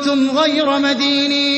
أنتم غير مدينين.